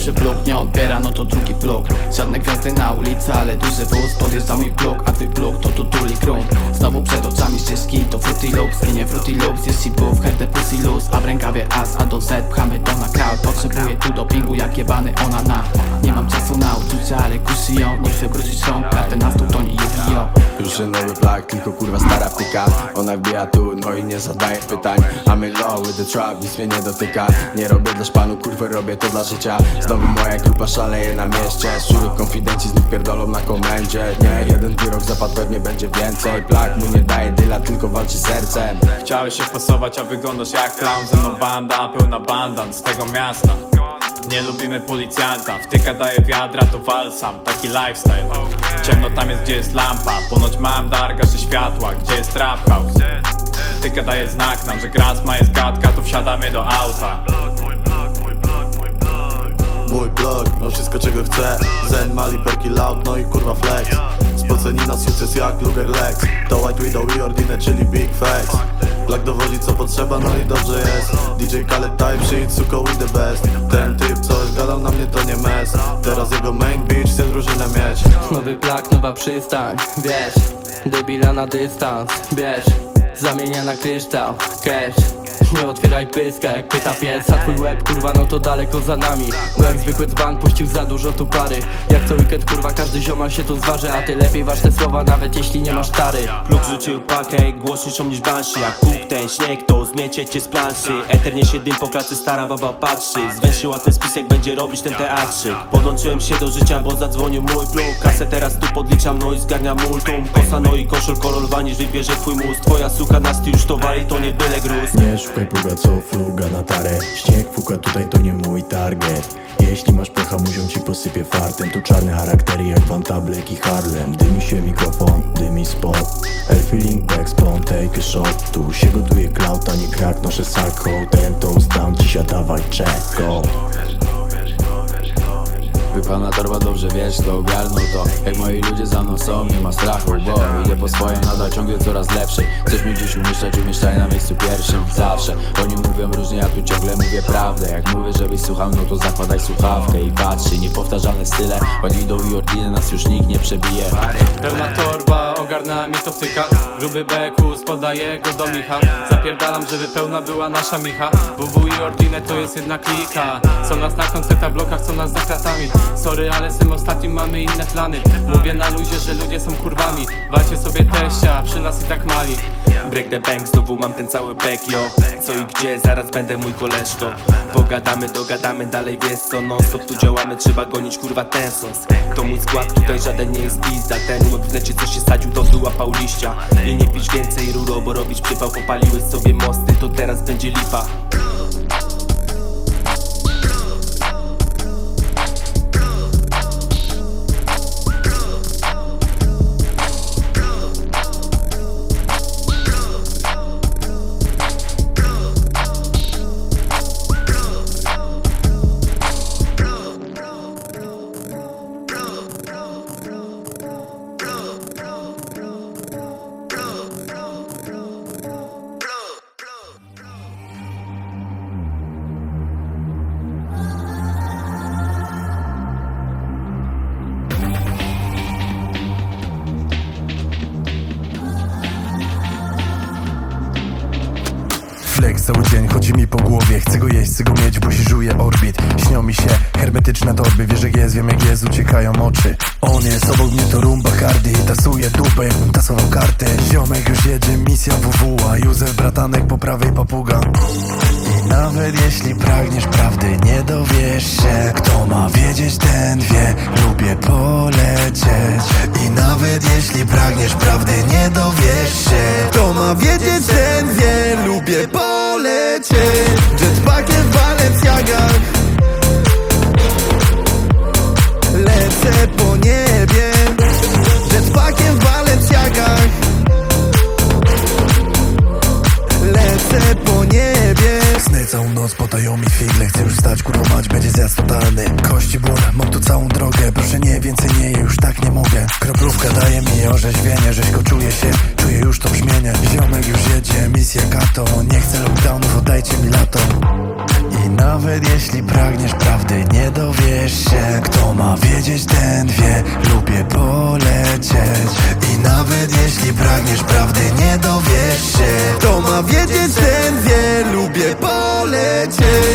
Pierwszy pluk nie odbiera, no to drugi pluk Żadne gwiazdy na ulicy, ale duży wóz Podjeżdża mój pluk, a twój pluk to tu tuli grunt. Znowu przed oczami ścieżki, to Fruity Loops I nie Fruity Loops, jest head the pussy loose A w rękawie as, a do Z pchamy to na crowd Potrzebuję tu dopingu, jak jebany ona na. Nie mam czasu na uczucia, ale kusi ją Nie chcę wrócić rąk, każdy nas tu to nie Yu-Gi-Oh Już nowy plak, tylko kurwa stara wtyka Ona wbija tu, no i nie zadaje pytań. I'm in love with the trap, nic mnie nie dotyka. Nie robię dla szpanu, kurwa robię to dla życia Znowu moja grupa szaleje na mieście. Wśród konfidenci znów pierdolą na komendzie. Nie, jeden wyrok zapadł, pewnie będzie więcej. Plak mu nie daje dyla, tylko walczy sercem. Chciałeś się pasować, a wyglądasz jak clown. Ze mną banda, pełna bandan z tego miasta. Nie lubimy policjanta, wtyka daje wiadra to wal sam Taki lifestyle. Ciemno tam jest gdzie jest lampa. Ponoć mam dar, gaszy światła, gdzie jest trap house Wtyka daje znak nam, że grasma jest gadka To wsiadamy do auta Mój blog, no wszystko czego chcę. Zen, Mali, Perki, Loud, no i kurwa flex. Spoceni na sukces jak Luger Lex. To White Widow i Ordine, czyli Big Facts Black dowodzi co potrzeba, no i dobrze jest. DJ Khaled Type, shit, suko we the best. Ten typ coś gadał na mnie to nie mes. Teraz jego main bitch chce drużynę mieć. Nowy plak, nowa przystań, wiesz. Debila na dystans, bierz Zamienia na kryształ, cash nie otwieraj pyska jak pyta pies A twój łeb kurwa no to daleko za nami. Bo jak zwykły dzban puścił za dużo tu pary. Jak co weekend kurwa każdy zioma się tu zważy A ty lepiej waż te słowa nawet jeśli nie masz tary. Pluk rzucił pakę, głośniejszą niż banshee Jak kuk ten śnieg, to zmiecie cię z planszy. Eternie się dym po pracy, stara baba patrzy. Zwęszyła ten spisek, będzie robić ten teatrzyk Podłączyłem się do życia, bo zadzwonił mój pluk Kasę teraz tu podliczam, no i zgarniam multum. Kosa, no i koszul, kolor waniż wybierze twój mózg. Twoja suka na styl już towary, to nie byle gruz Szukaj pluga co fluga na tarę. Śnieg fuka tutaj to nie mój target. Jeśli masz pecha muzią ci posypie fartem. Tu czarne charaktery jak Van Tablek i Harlem. Dymi się mikrofon, dymi spot. Air feeling back spawn, take a shot. Tu się gotuje cloud, a nie crack, noszę sako Ten toast dam ci siadawaj, check go Wypana torba dobrze wiesz, to ogarnął to. Jak moi ludzie za mną są, nie ma strachu Bo idę po swoje, nadal ciągle coraz lepszej Chcesz mi gdzieś umieszczać, umieszczaj na miejscu pierwszym Zawsze, oni mówią różnie, ja tu ciągle mówię prawdę. Jak mówię, żebyś słuchał, no to zakładaj słuchawkę I patrzcie, niepowtarzalne style Od Widow i Ordiny nas już nikt nie przebije. Pełna torba, ogarnęła mi to wtyka Gruby bekus, podaję go do Micha. Zapierdalam, żeby pełna była nasza Micha. WW i Ordine to jest jedna klika. Co nas na koncertach, blokach, co nas za kratami Sorry, ale z tym ostatnim mamy inne plany. Mówię na luzie, że ludzie są kurwami. Walcie sobie teścia, przy nas i tak mali. Break the bank, znowu mam ten cały back, yo. Co i gdzie, zaraz będę mój koleżko. Pogadamy, dogadamy, dalej wiesz co Non stop tu działamy, trzeba gonić kurwa ten sos. To mój skład, tutaj żaden nie jest pizda. Ten łeb w necie co się sadził, to wyłapał liścia. I nie pić więcej ruro, bo robić przypał. Popaliłeś sobie mosty, to teraz będzie lipa Cały dzień chodzi mi po głowie. Chcę go jeść, chcę go mieć, bo się żuje orbit. Śnią mi się hermetyczne torby. Wiesz jak jest, wiem jak jest, uciekają oczy. On jest obok mnie to rumba hardy. Tasuje dupę, jakbym tasował kartę Ziomek już jedzie, misja WWA Józef Bratanek po prawej papuga. I nawet jeśli pragniesz prawdy Nie dowiesz się Kto ma wiedzieć ten wie. Lubię polecieć. I nawet jeśli pragniesz prawdy Nie dowiesz się Kto ma wiedzieć ten wie. Lubię polecieć Jetpackiem w Balenciagach Lecę po niebie Jetpackiem w Balenciagach Lecę po niebie. Sny całą noc potają mi figle Chcę już stać, kurwa mać, będzie zjazd totalny Kości ból, mam tu całą drogę. Proszę nie, więcej nie, już tak nie mogę Kroplówka daje mi orzeźwienie Rzeźko czuję się, czuję już to brzmienie. Ziomek już jedzie, misja kato. Nie chcę lockdownów, oddajcie mi lato. I nawet jeśli pragniesz prawdy nie dowiesz się Kto ma wiedzieć ten wie. Lubię polecieć. I nawet jeśli pragniesz prawdy nie dowiesz się Kto ma wiedzieć ten wie. Lubię polecieć